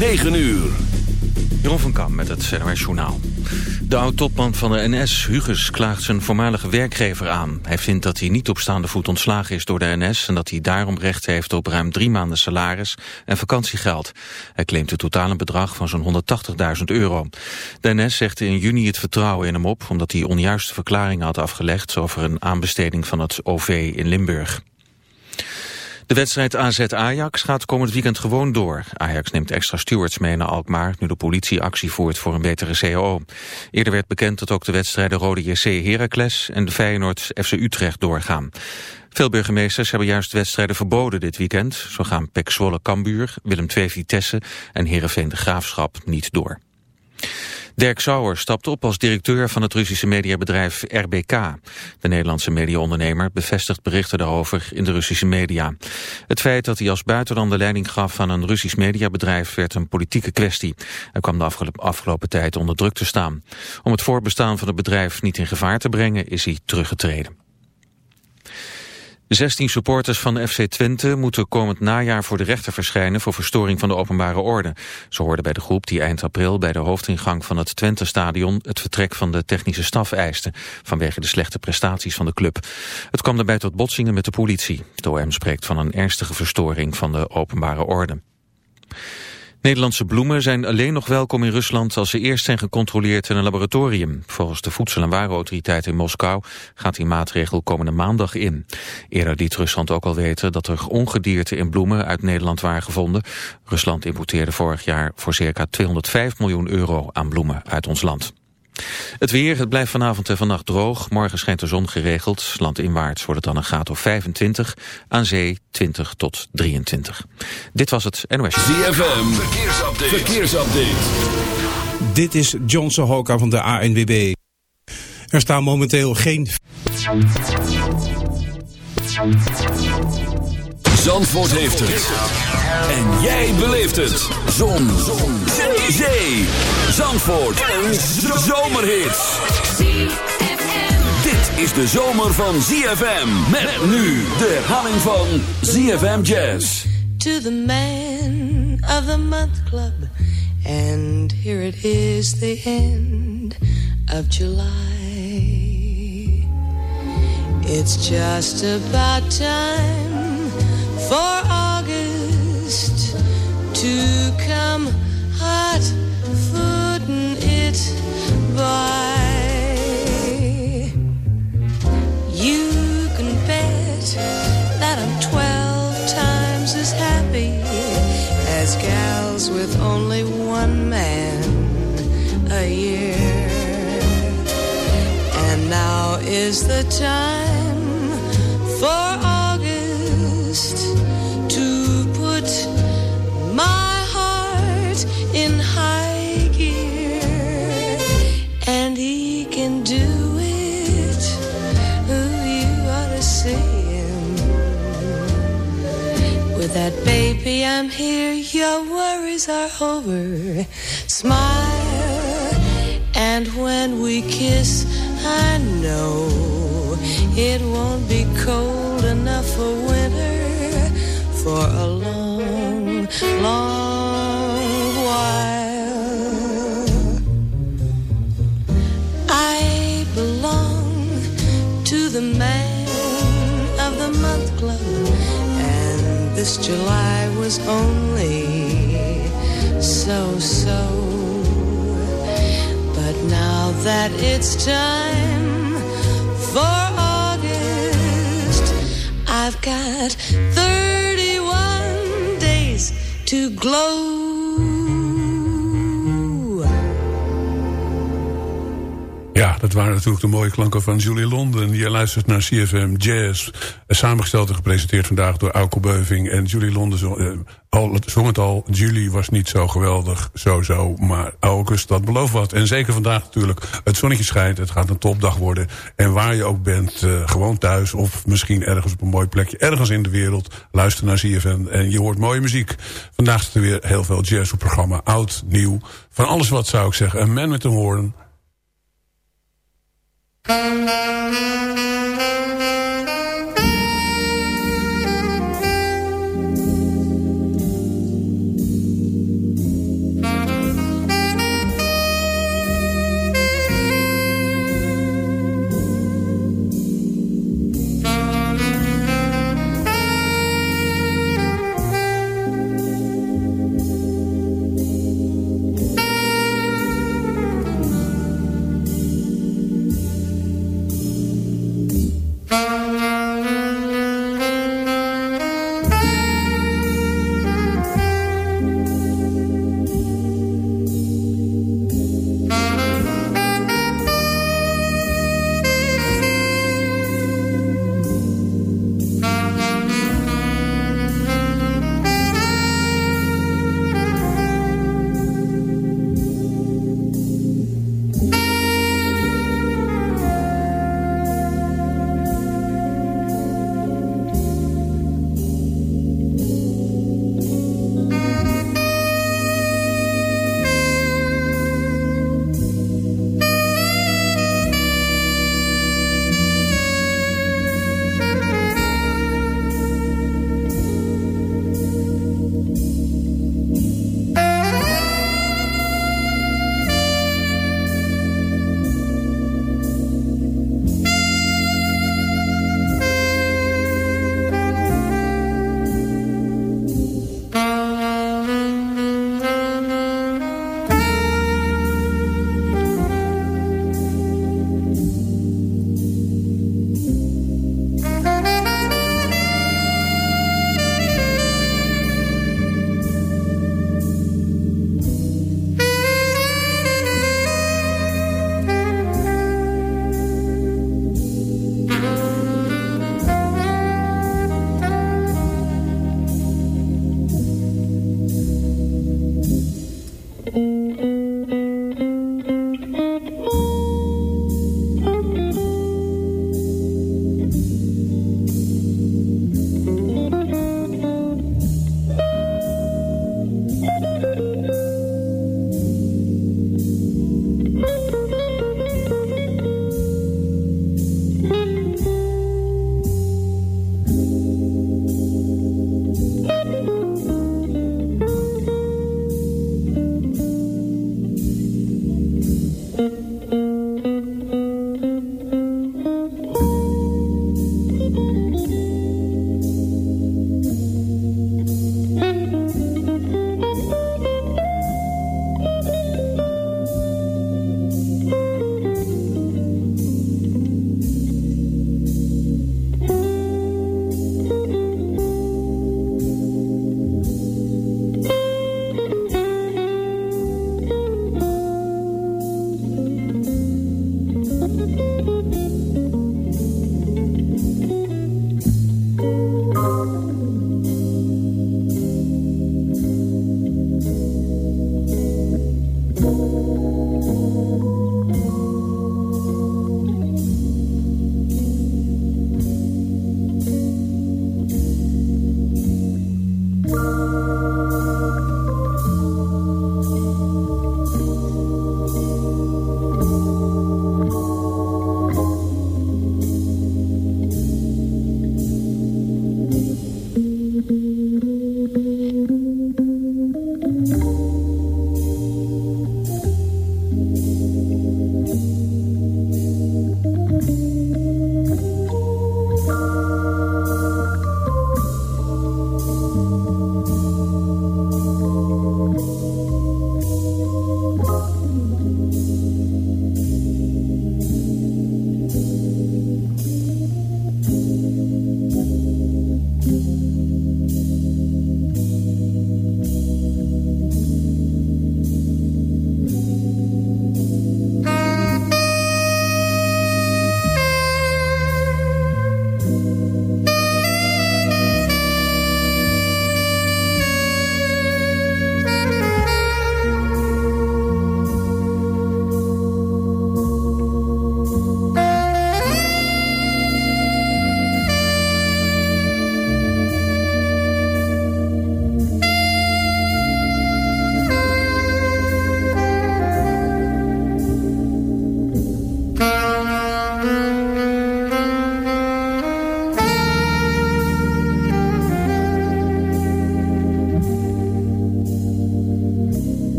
9 uur. Jeroen van Kam met het NOS Journaal. De oud-topman van de NS, Huges, klaagt zijn voormalige werkgever aan. Hij vindt dat hij niet op staande voet ontslagen is door de NS... en dat hij daarom recht heeft op ruim drie maanden salaris en vakantiegeld. Hij claimt het totale bedrag van zo'n 180.000 euro. De NS zegt in juni het vertrouwen in hem op... omdat hij onjuiste verklaringen had afgelegd... over een aanbesteding van het OV in Limburg. De wedstrijd AZ-Ajax gaat komend weekend gewoon door. Ajax neemt extra stewards mee naar Alkmaar... nu de politie actie voert voor een betere CAO. Eerder werd bekend dat ook de wedstrijden Rode JC Heracles... en de Feyenoord FC Utrecht doorgaan. Veel burgemeesters hebben juist wedstrijden verboden dit weekend. Zo gaan Pek Zwolle Kambuur, Willem II Vitesse en Heerenveen de Graafschap niet door. Dirk Sauer stapt op als directeur van het Russische mediabedrijf RBK. De Nederlandse mediaondernemer bevestigt berichten daarover in de Russische media. Het feit dat hij als buitenlander leiding gaf aan een Russisch mediabedrijf werd een politieke kwestie. Hij kwam de afgelopen tijd onder druk te staan. Om het voorbestaan van het bedrijf niet in gevaar te brengen is hij teruggetreden. 16 supporters van FC Twente moeten komend najaar voor de rechter verschijnen voor verstoring van de openbare orde. Ze hoorden bij de groep die eind april bij de hoofdingang van het Twente-stadion het vertrek van de technische staf eiste, vanwege de slechte prestaties van de club. Het kwam daarbij tot botsingen met de politie. De OM spreekt van een ernstige verstoring van de openbare orde. Nederlandse bloemen zijn alleen nog welkom in Rusland als ze eerst zijn gecontroleerd in een laboratorium. Volgens de Voedsel- en Warenautoriteit in Moskou gaat die maatregel komende maandag in. Eerder liet Rusland ook al weten dat er ongedierte in bloemen uit Nederland waren gevonden. Rusland importeerde vorig jaar voor circa 205 miljoen euro aan bloemen uit ons land. Het weer, het blijft vanavond en vannacht droog. Morgen schijnt de zon geregeld. Landinwaarts wordt het dan een graad of 25. Aan zee 20 tot 23. Dit was het NOS. ZFM, verkeersupdate. verkeersupdate. Dit is John Sohoka van de ANWB. Er staan momenteel geen... Zandvoort heeft het. En jij beleeft het. Zon. Zon. Zee. Zandvoort. Een zomerhit. Dit is de zomer van ZFM. Met nu de herhaling van ZFM Jazz. To the man of the month club. And here it is the end of July. It's just about time for August to come hot footing it by. You can bet that I'm twelve times as happy as gals with only one man a year. And now is the time for that baby, I'm here. Your worries are over. Smile, and when we kiss, I know it won't be cold enough for winter for a long, long time dat waren natuurlijk de mooie klanken van Julie Londen. Je luistert naar CFM Jazz. Samengesteld en gepresenteerd vandaag door Auke Beuving. En Julie Londen zong, eh, zong het al. Julie was niet zo geweldig, zo zo. Maar August, dat belooft wat. En zeker vandaag natuurlijk. Het zonnetje schijnt, het gaat een topdag worden. En waar je ook bent, eh, gewoon thuis. Of misschien ergens op een mooi plekje. Ergens in de wereld. Luister naar CFM en je hoort mooie muziek. Vandaag zit er weer heel veel jazz op programma. Oud, nieuw. Van alles wat zou ik zeggen. Een man met een hoorn. Man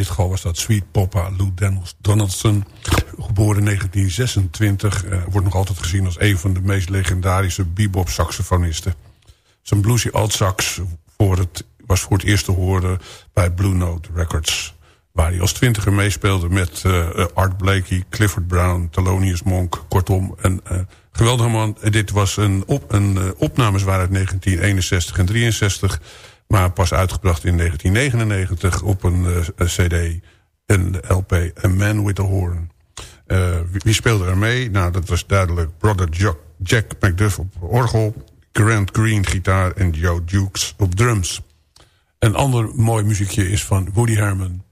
Dit geval was dat Sweet Papa Lou Donaldson. Geboren in 1926. Uh, wordt nog altijd gezien als een van de meest legendarische bebop saxofonisten. Zijn bluesy alt sax voor het, was voor het eerst te horen bij Blue Note Records. Waar hij als twintiger meespeelde met uh, Art Blakey, Clifford Brown, Thelonious Monk. Kortom, een geweldige man. Dit was een, op, een opnames waren uit 1961 en 63. Maar pas uitgebracht in 1999 op een cd, een LP, A Man with a Horn. wie speelde er mee? Nou, dat was duidelijk Brother Jack, Jack McDuff op orgel... Grant Green gitaar en Joe Dukes op drums. Een ander mooi muziekje is van Woody Herman.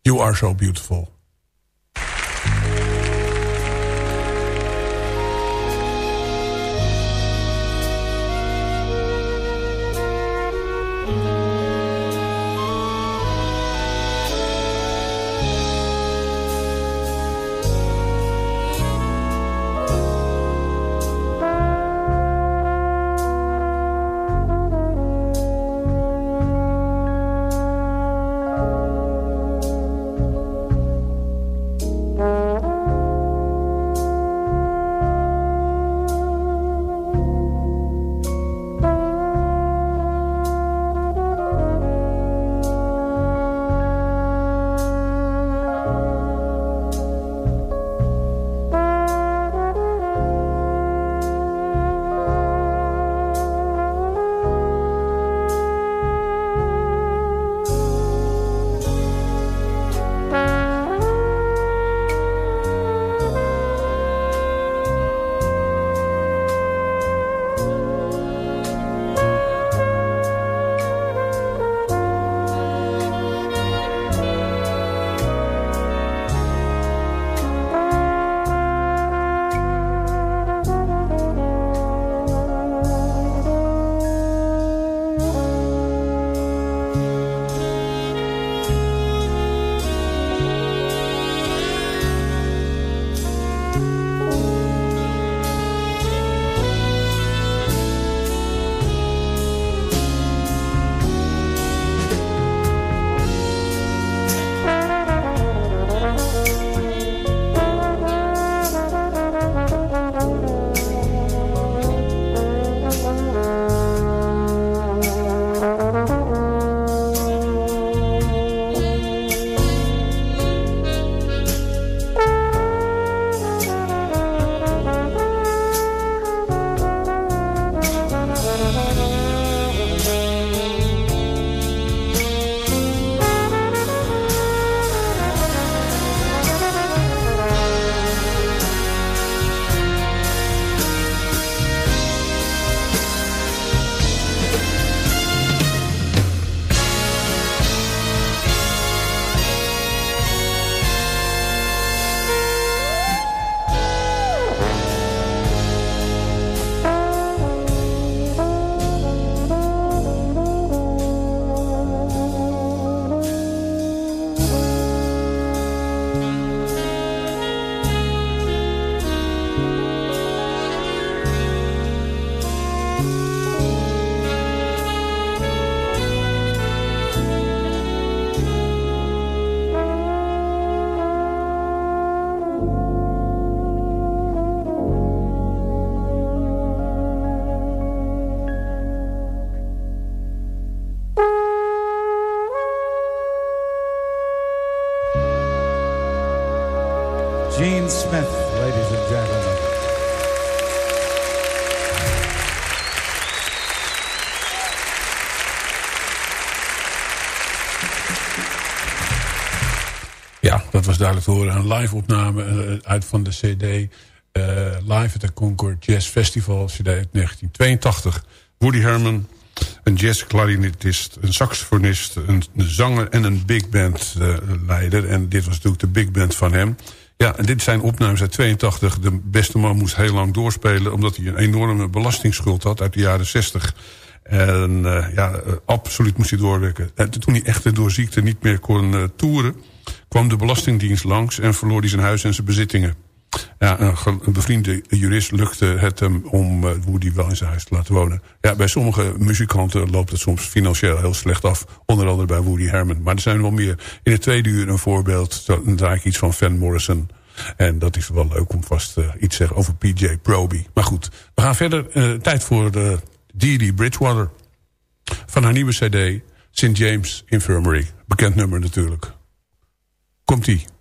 You are so beautiful. Duidelijk horen. Een live opname uh, uit van de cd uh, Live at the Concord Jazz Festival. CD uit 1982. Woody Herman, een jazzklarinetist, een saxofonist, een, zanger en een big band uh, leider. En dit was natuurlijk de big band van hem. Ja, en dit zijn opnames uit 82. De beste man moest heel lang doorspelen... omdat hij een enorme belastingsschuld had uit de jaren 60. En ja, absoluut moest hij doorwerken. En toen hij echt door ziekte niet meer kon uh, toeren kwam de Belastingdienst langs en verloor hij zijn huis en zijn bezittingen. Ja, een, een, bevriende jurist lukte het hem om Woody wel in zijn huis te laten wonen. Ja, bij sommige muzikanten loopt het soms financieel heel slecht af. Onder andere bij Woody Herman. Maar er zijn wel meer. In het tweede uur een voorbeeld. Dan draai ik iets van Van Morrison. En dat is wel leuk om vast uh, iets te zeggen over PJ Proby. Maar goed, we gaan verder. Uh, tijd voor de Dee Bridgewater. Van haar nieuwe cd, St. James Infirmary. Bekend nummer natuurlijk. Komt-ie.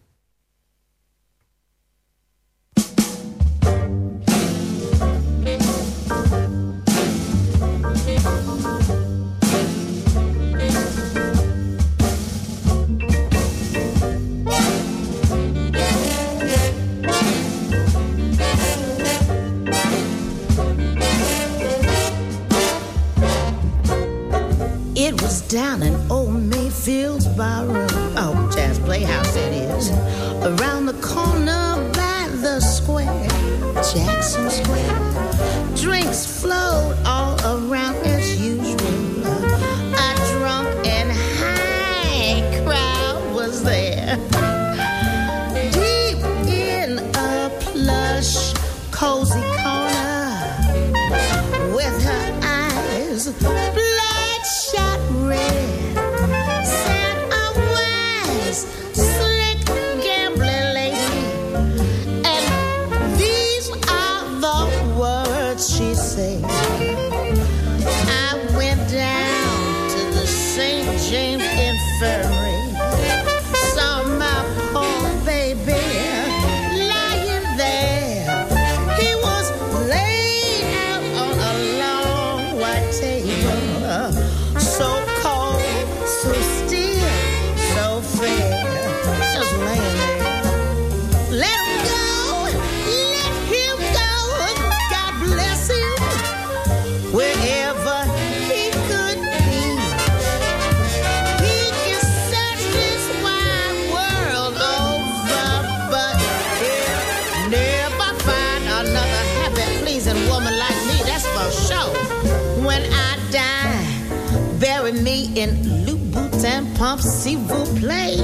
Pump, s'il vous plaît,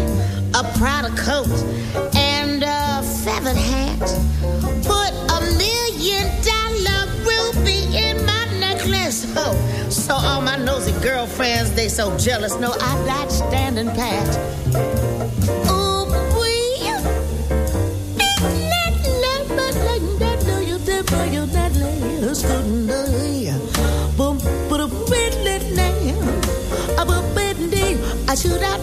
a Prada coat and a feathered hat. Put a million dollar ruby in my necklace. Oh, so all my nosy girlfriends, they so jealous. No, I'm not standing pat. should I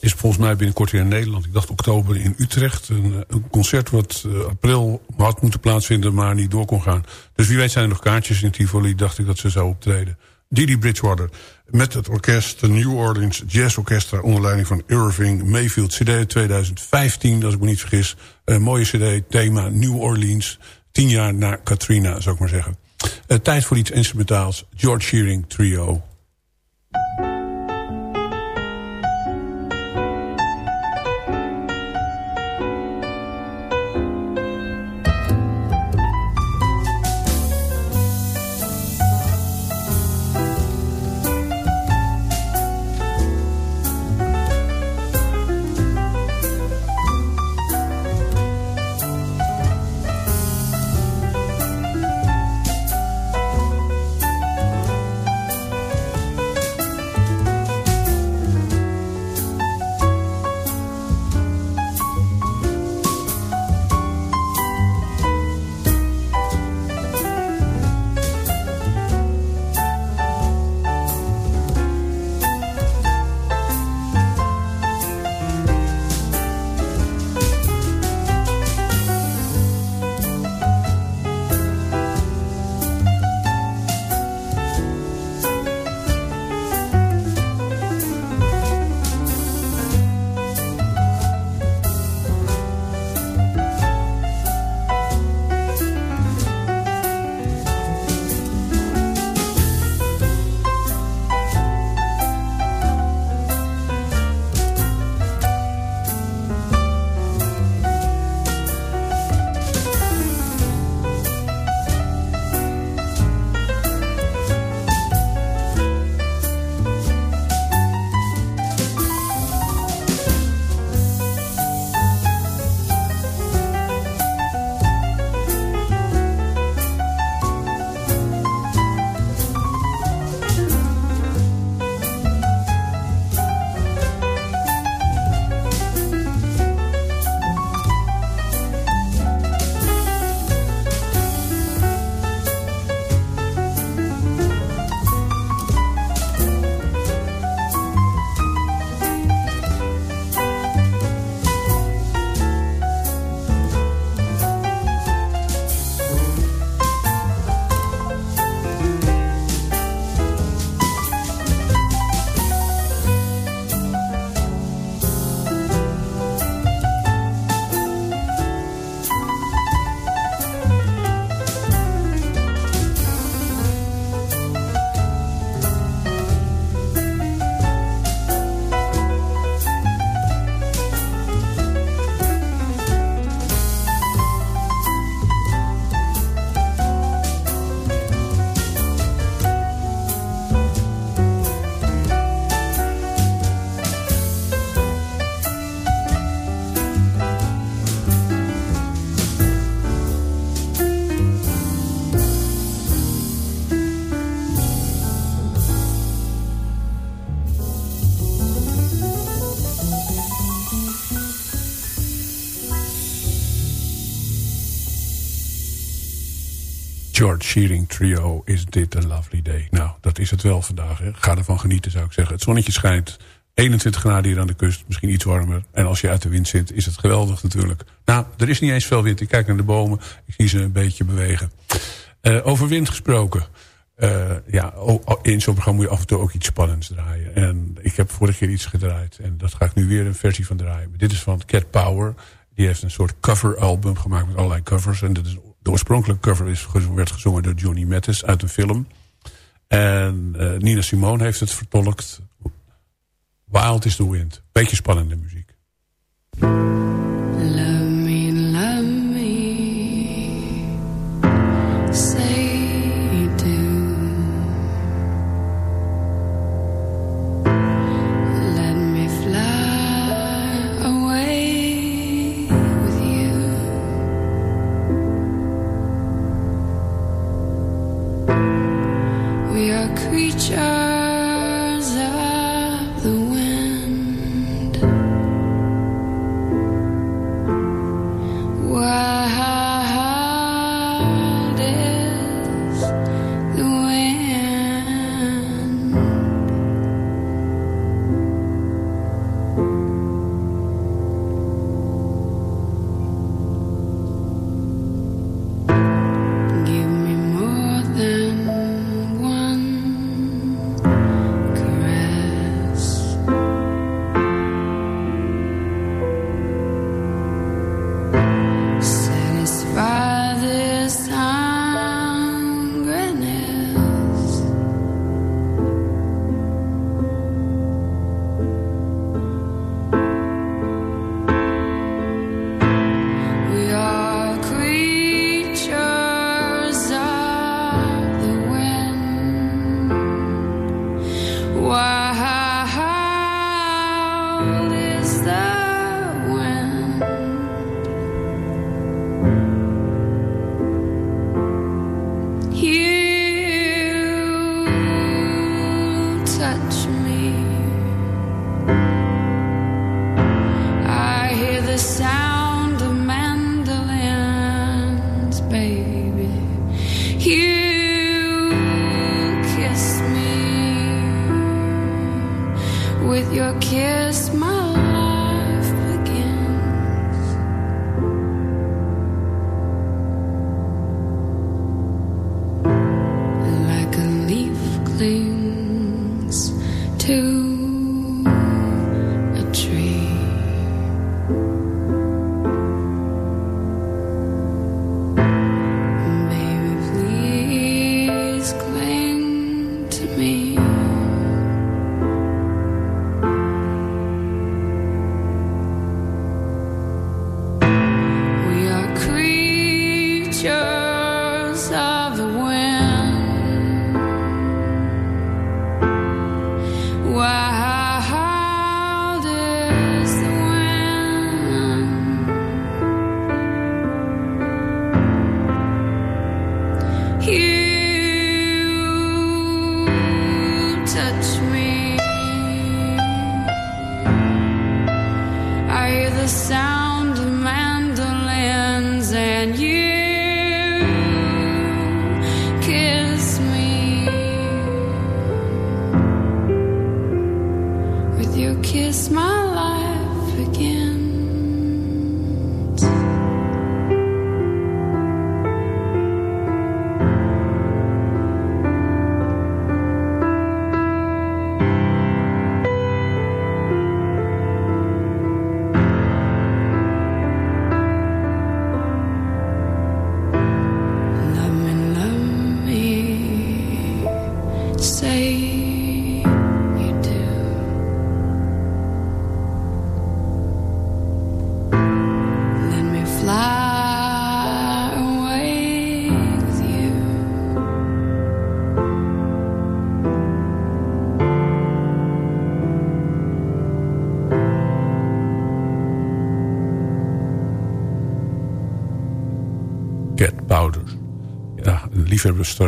Is volgens mij binnenkort weer in Nederland. Ik dacht oktober in Utrecht. Een, eh, concert wat eh, april had moeten plaatsvinden, maar niet door kon gaan. Dus wie weet zijn er nog kaartjes in Tivoli. Dacht ik dat ze zou optreden. Didi Bridgewater met het orkest, de New Orleans Jazz Orchestra... onder leiding van Irving Mayfield. CD 2015, als ik me niet vergis. Een mooie cd, thema New Orleans. Tien jaar na Katrina, zou ik maar zeggen. Eh, tijd voor iets instrumentaals. George Shearing Trio. George Shearing Trio, is dit een lovely day. Nou, dat is het wel vandaag. Hè. Ga ervan genieten, zou ik zeggen. Het zonnetje schijnt. 21 graden hier aan de kust, misschien iets warmer. En als je uit de wind zit, is het geweldig natuurlijk. Nou, er is niet eens veel wind. Ik kijk naar de bomen, ik zie ze een beetje bewegen. Uh, over wind gesproken. Uh, ja, in zo'n programma moet je af en toe ook iets spannends draaien. En ik heb vorige keer iets gedraaid. En dat ga ik nu weer een versie van draaien. Dit is van Cat Power. Die heeft een soort cover album gemaakt met allerlei covers. En dat is de oorspronkelijke cover is, werd gezongen door Johnny Mathis uit een film. En uh, Nina Simone heeft het vertolkt. Wild is the Wind. Beetje spannende muziek.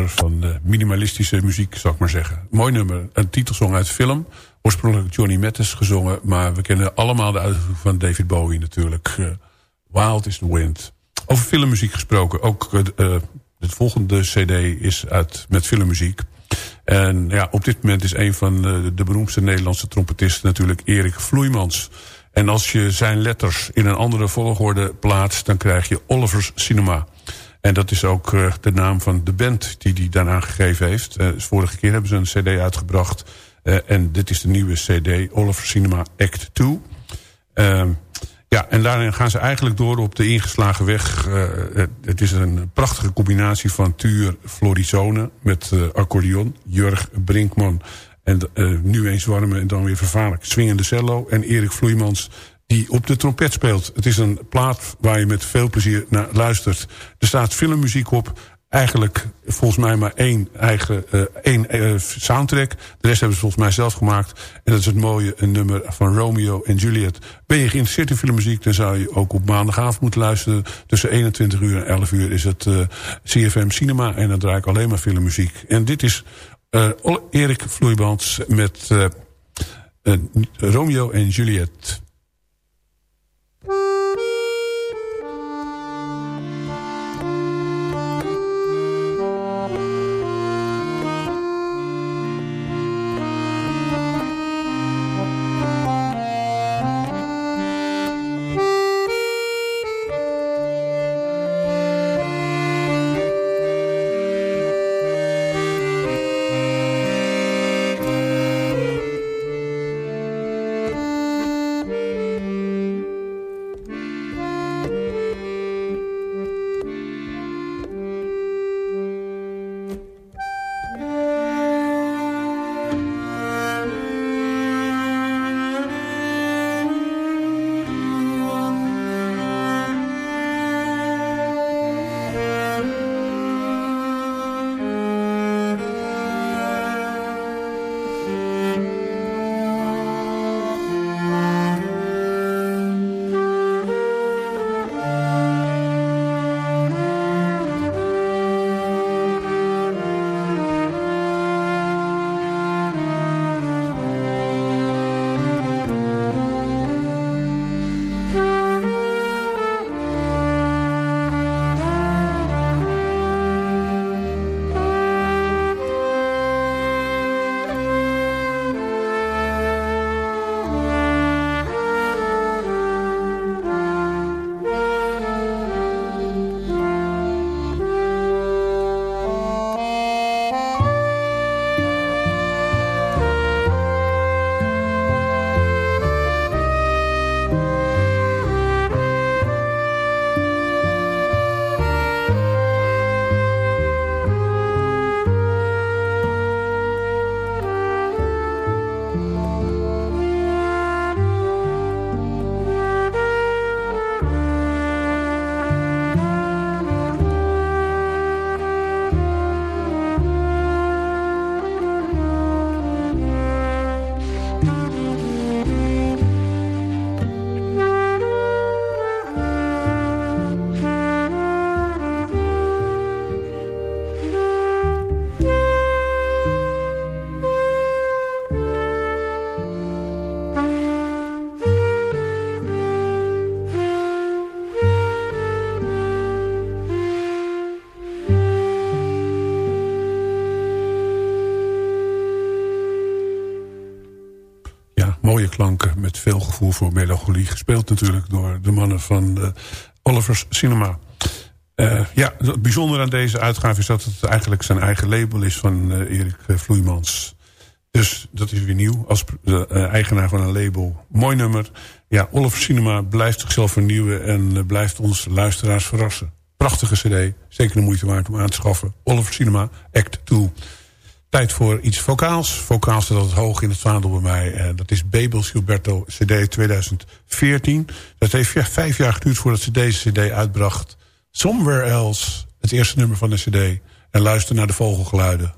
Van minimalistische muziek, zou ik maar zeggen. Mooi nummer, een titelsong uit film. Oorspronkelijk Johnny Mathis gezongen, maar we kennen allemaal de uitvoering van David Bowie natuurlijk. Uh, Wild is the Wind. Over filmmuziek gesproken, ook uh, het volgende cd is uit, met filmmuziek. En ja, op dit moment is een van de beroemdste Nederlandse trompetisten natuurlijk Erik Vloeimans. En als je zijn letters in een andere volgorde plaatst, dan krijg je Oliver's Cinema. En dat is ook uh, de naam van de band die hij daarna gegeven heeft. Uh, vorige keer hebben ze een cd uitgebracht. Uh, en dit is de nieuwe cd, Oliver Cinema Act 2. Ehm, ja, en daarin gaan ze eigenlijk door op de ingeslagen weg. het is een prachtige combinatie van Tuur Florizone met accordeon. Jurg Brinkman en nu eens warme en dan weer vervaarlijk swingende cello. En Erik Vloeimans die op de trompet speelt. Het is een plaat waar je met veel plezier naar luistert. Er staat filmmuziek op. Eigenlijk volgens mij maar één eigen uh, één, uh, soundtrack. De rest hebben ze volgens mij zelf gemaakt. En dat is het mooie een nummer van Romeo en Juliet. Ben je geïnteresseerd in filmmuziek... dan zou je ook op maandagavond moeten luisteren. Tussen 21 uur en 11 uur is het uh, CFM Cinema. En dan draai ik alleen maar filmmuziek. En dit is Erik Vloeibans met Romeo en Juliet. Voor melancholie. Gespeeld natuurlijk door de mannen van uh, Oliver's Cinema. Uh, ja, het bijzondere aan deze uitgave is dat het eigenlijk zijn eigen label is van uh, Erik Vloeimans. Dus dat is weer nieuw als eigenaar van een label. Mooi nummer. Ja, Oliver Cinema blijft zichzelf vernieuwen en blijft onze luisteraars verrassen. Prachtige cd, zeker de moeite waard om aan te schaffen. Oliver Cinema, Act 2. Tijd voor iets vocaals. Vocaal staat altijd hoog in het vaandel bij mij. Uh, dat is Bebel Gilberto CD 2014. Dat heeft vijf jaar geduurd voordat ze deze CD uitbracht. Somewhere Else, het eerste nummer van de CD. En luister naar de vogelgeluiden.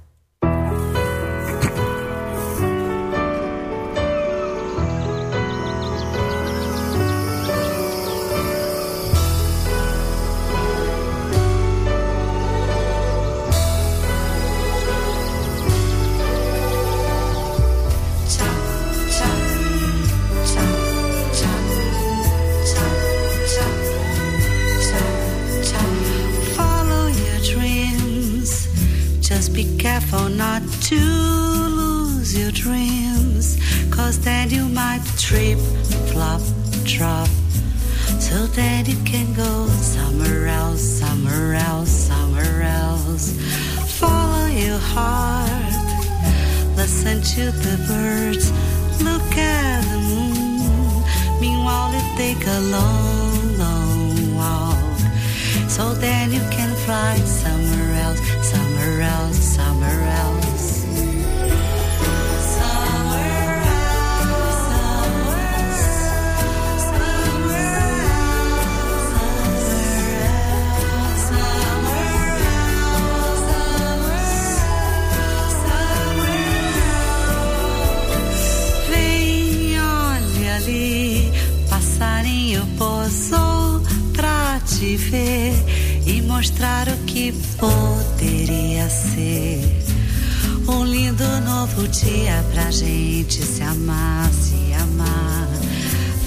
trip, flop, drop. So that it can go somewhere else, somewhere else, somewhere else. Follow your heart, listen to the birds, look at the moon. Meanwhile, you take a long, long walk. So then you can fly somewhere else, somewhere else, somewhere else. Mostrar o que poderia ser. Um lindo novo dia pra gente se amar, se amar.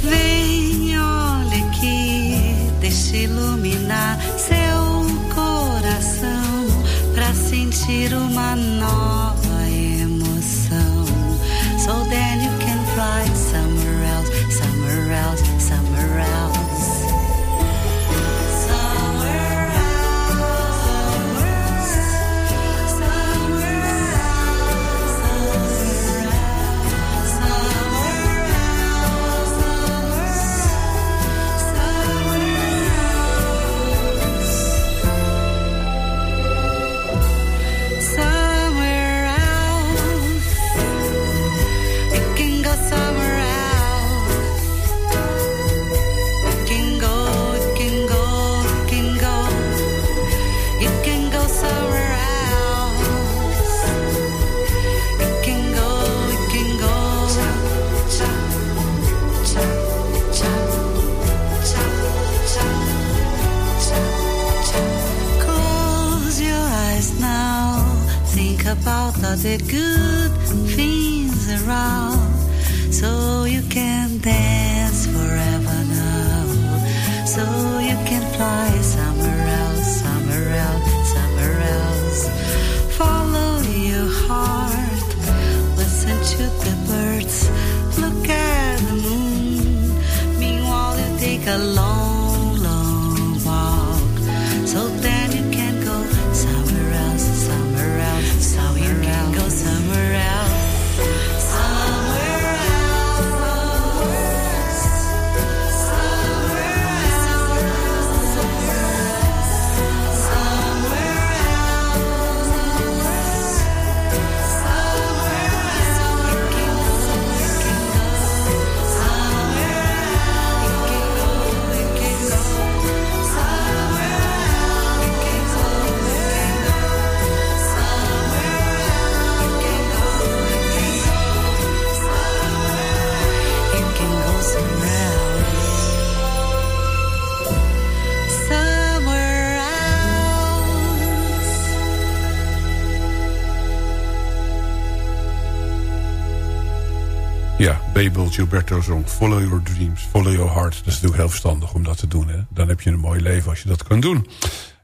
Vem, olha aqui, deixa iluminar seu coração pra sentir uma nova about all the good Babel Gilberto zong Follow Your Dreams, Follow Your Heart. Dat is natuurlijk heel verstandig om dat te doen. Hè? Dan heb je een mooi leven als je dat kan doen.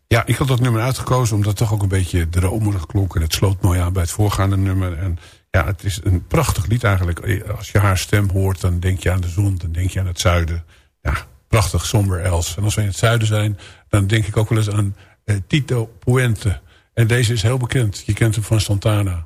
Ja, ik had dat nummer uitgekozen omdat het toch ook een beetje dromerig klonk. En het sloot mooi aan bij het voorgaande nummer. En ja, het is een prachtig lied eigenlijk. Als je haar stem hoort, dan denk je aan de zon, dan denk je aan het zuiden. Ja, prachtig, somber els. En als we in het zuiden zijn, dan denk ik ook wel eens aan eh, Tito Puente. En deze is heel bekend. Je kent hem van Santana.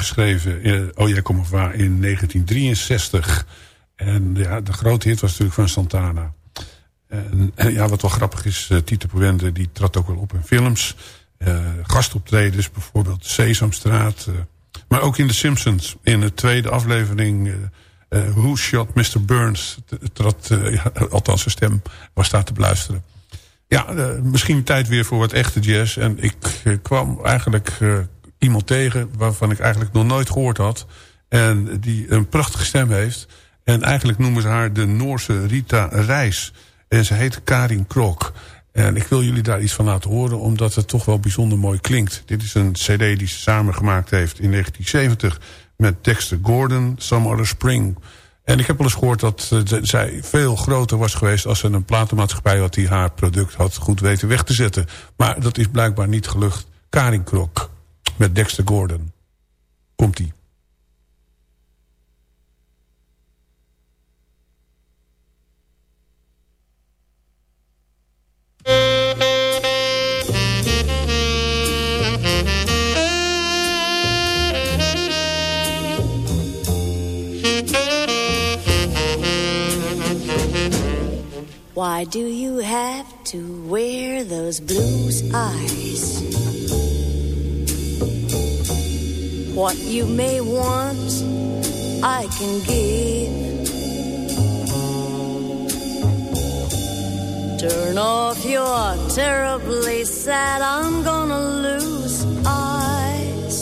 Geschreven, eh, Oh jij kom of waar, in 1963. En ja, de grote hit was natuurlijk van Santana. En ja, wat wel grappig is, eh, Tito Puente die trad ook wel op in films. Uh, gastoptredens, bijvoorbeeld Sesamstraat. Maar ook in The Simpsons. In de tweede aflevering, Who Shot Mr. Burns? Trad, althans zijn stem was daar te beluisteren. Ja, misschien tijd weer voor wat echte jazz. En ik kwam eigenlijk iemand tegen waarvan ik eigenlijk nog nooit gehoord had. En die een prachtige stem heeft. En eigenlijk noemen ze haar de Noorse Rita Reis. En ze heet Karin Krok. En ik wil jullie daar iets van laten horen, omdat het toch wel bijzonder mooi klinkt. Dit is een cd die ze samen gemaakt heeft in 1970 met Dexter Gordon, Some Other Spring... En ik heb wel eens gehoord dat uh, zij veel groter was geweest... als ze een platenmaatschappij had die haar product had goed weten weg te zetten. Maar dat is blijkbaar niet gelukt. Karin Krok met Dexter Gordon. Komt-ie. Why do you have to wear those blue eyes? What you may want, I can give. Turn off your terribly sad, I'm gonna lose eyes.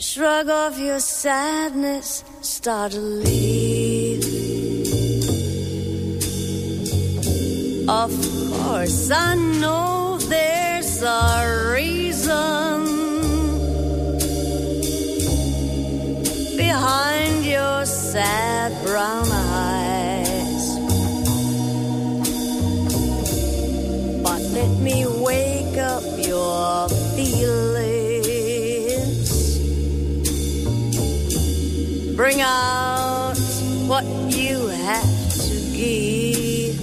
Shrug off your sadness, start to leave. Of course, I know there's a reason behind your sad brown eyes. But let me wake up your feelings. Bring out what you have to give.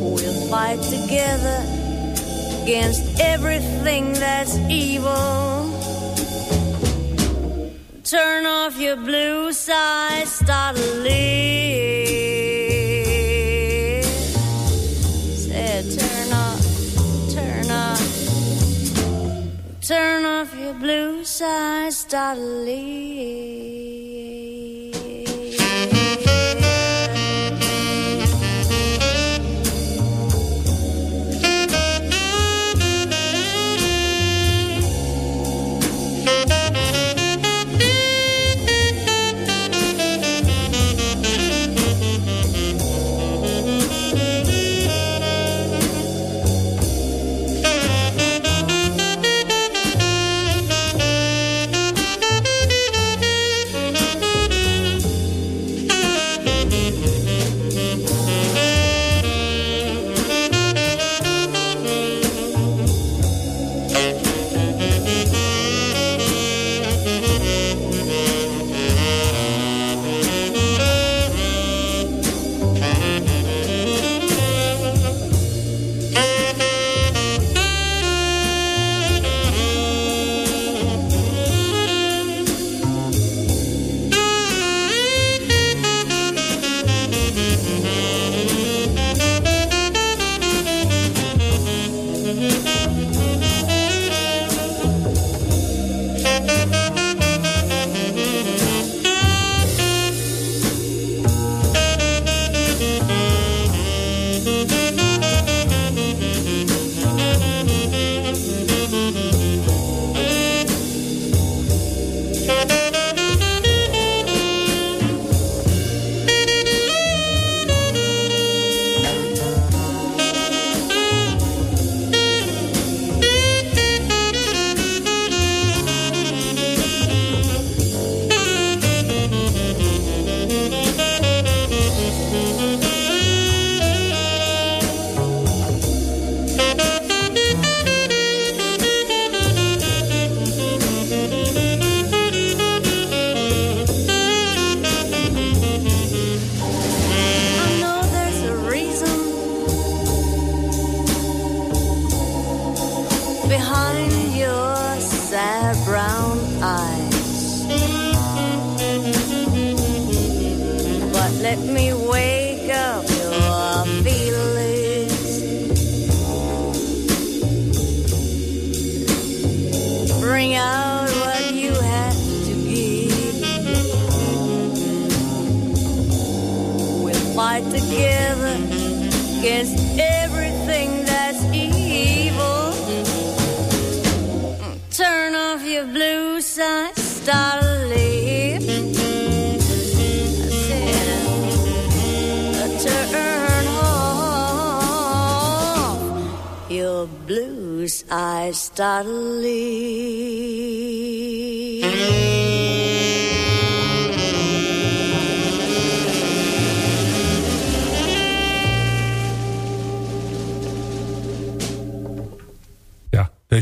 We'll fight together against everything that's evil. Turn off your blue side, start to live. Turn off, turn off, turn off your blue side, start to live.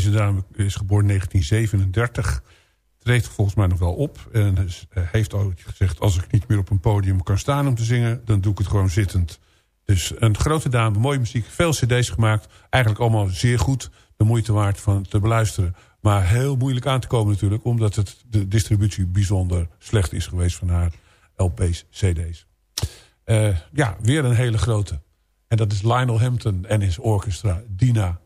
Deze dame is geboren in 1937. Treedt volgens mij nog wel op. En eh, heeft ooit gezegd... als ik niet meer op een podium kan staan om te zingen... dan doe ik het gewoon zittend. Dus een grote dame, mooie muziek. Veel cd's gemaakt. Eigenlijk allemaal zeer goed. De moeite waard van te beluisteren. Maar heel moeilijk aan te komen natuurlijk... omdat het, de distributie bijzonder slecht is geweest van haar LP's, cd's. Eh, ja, weer een hele grote. En dat is Lionel Hampton en his orchestra Dina.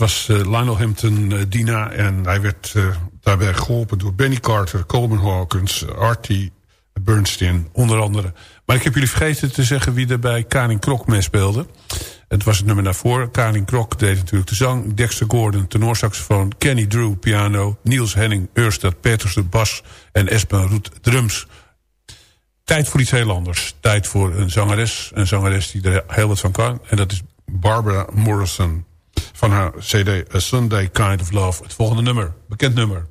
Was eh, Lionel Hampton, eh, Dina. En hij werd eh, daarbij geholpen door Benny Carter, Coleman Hawkins, Artie Bernstein, onder andere. Maar ik heb jullie vergeten te zeggen wie er bij Karin Krok meespeelde. Het was het nummer daarvoor. Karin Krok deed natuurlijk de zang. Dexter Gordon, tenorsaxofoon. Kenny Drew, piano. Niels Henning, Eurstad Peters, de bas. En Espen Roet, drums. Tijd voor iets heel anders. Tijd voor een zangeres. Een zangeres die er heel wat van kan. En dat is Barbara Morrison. van haar CD A Sunday Kind of Love. Het volgende nummer, bekend nummer.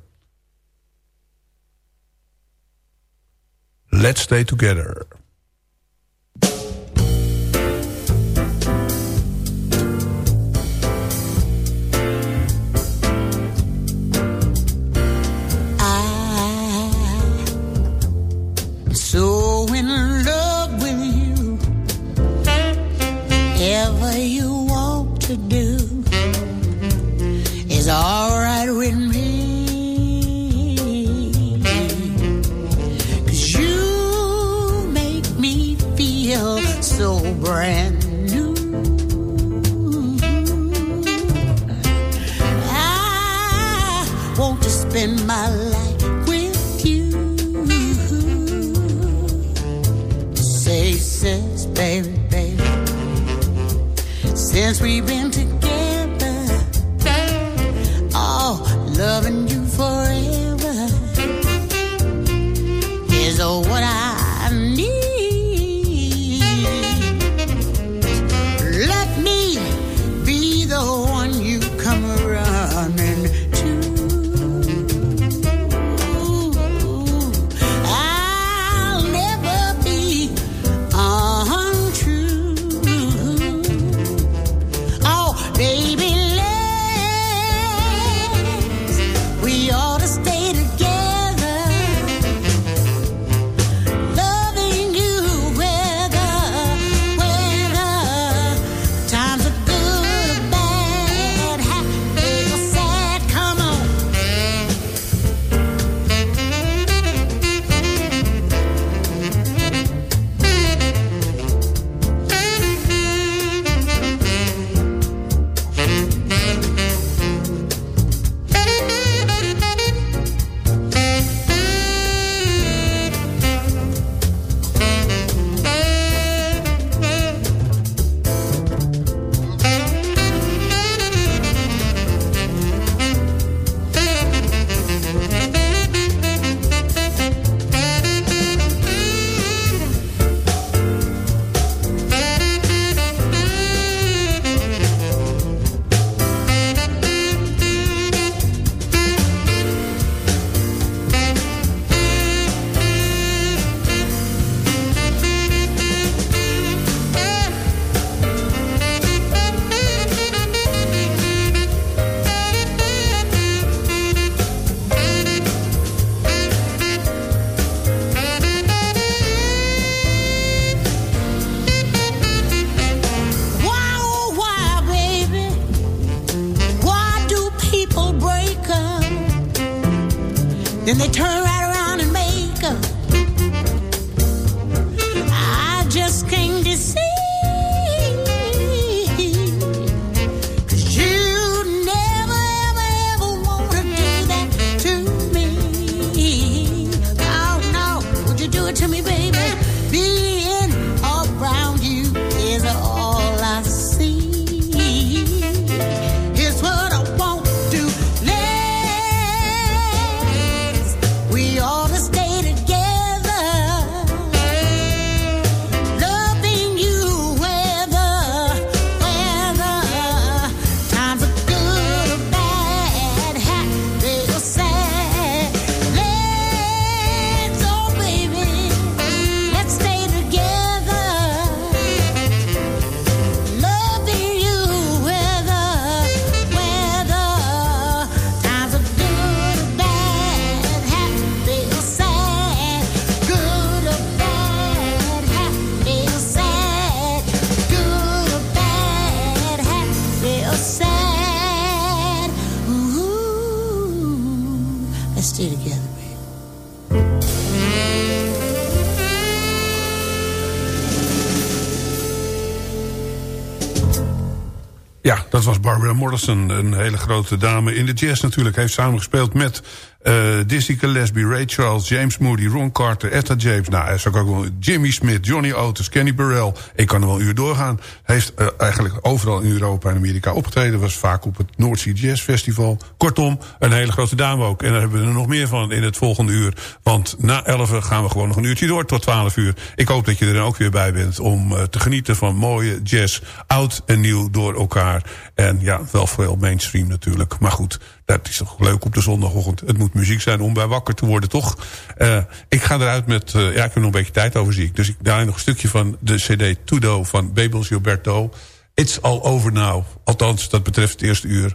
Let's Stay Together. I'm so in love with you Ever you is alright with me. Cause you make me feel so brand new. I want to spend my life with you. Say, sis, baby, baby. Since we've been together, Ja, dat was Barbara Morrison, een hele grote dame in de jazz natuurlijk. Heeft samengespeeld met eh Dizzy Gillespie, Ray Charles, James Moody, Ron Carter, Etta James. Nou, hij is ook wel Jimmy Smith, Johnny Otis, Kenny Burrell. Ik kan er wel een uur doorgaan. Heeft eh, eigenlijk overal in Europa en Amerika opgetreden. Was vaak op het Sea Jazz Festival. Kortom, een hele grote dame ook. En daar hebben we er nog meer van in het volgende uur. Want na 11 gaan we gewoon nog een uurtje door tot 12 uur. Ik hoop dat je er dan ook weer bij bent om eh, te genieten van mooie jazz. Oud en nieuw door elkaar. En ja, wel veel mainstream natuurlijk. Maar goed, dat is toch leuk op de zondagochtend. Het moet muziek zijn om bij wakker te worden, toch? Eh, ik ga eruit met... eh, ja, ik heb nog een beetje tijd over, zie ik. Dus ik draai nog een stukje van de cd Tudo van Bebels Gilberto. It's all over now. Althans, dat betreft het eerste uur.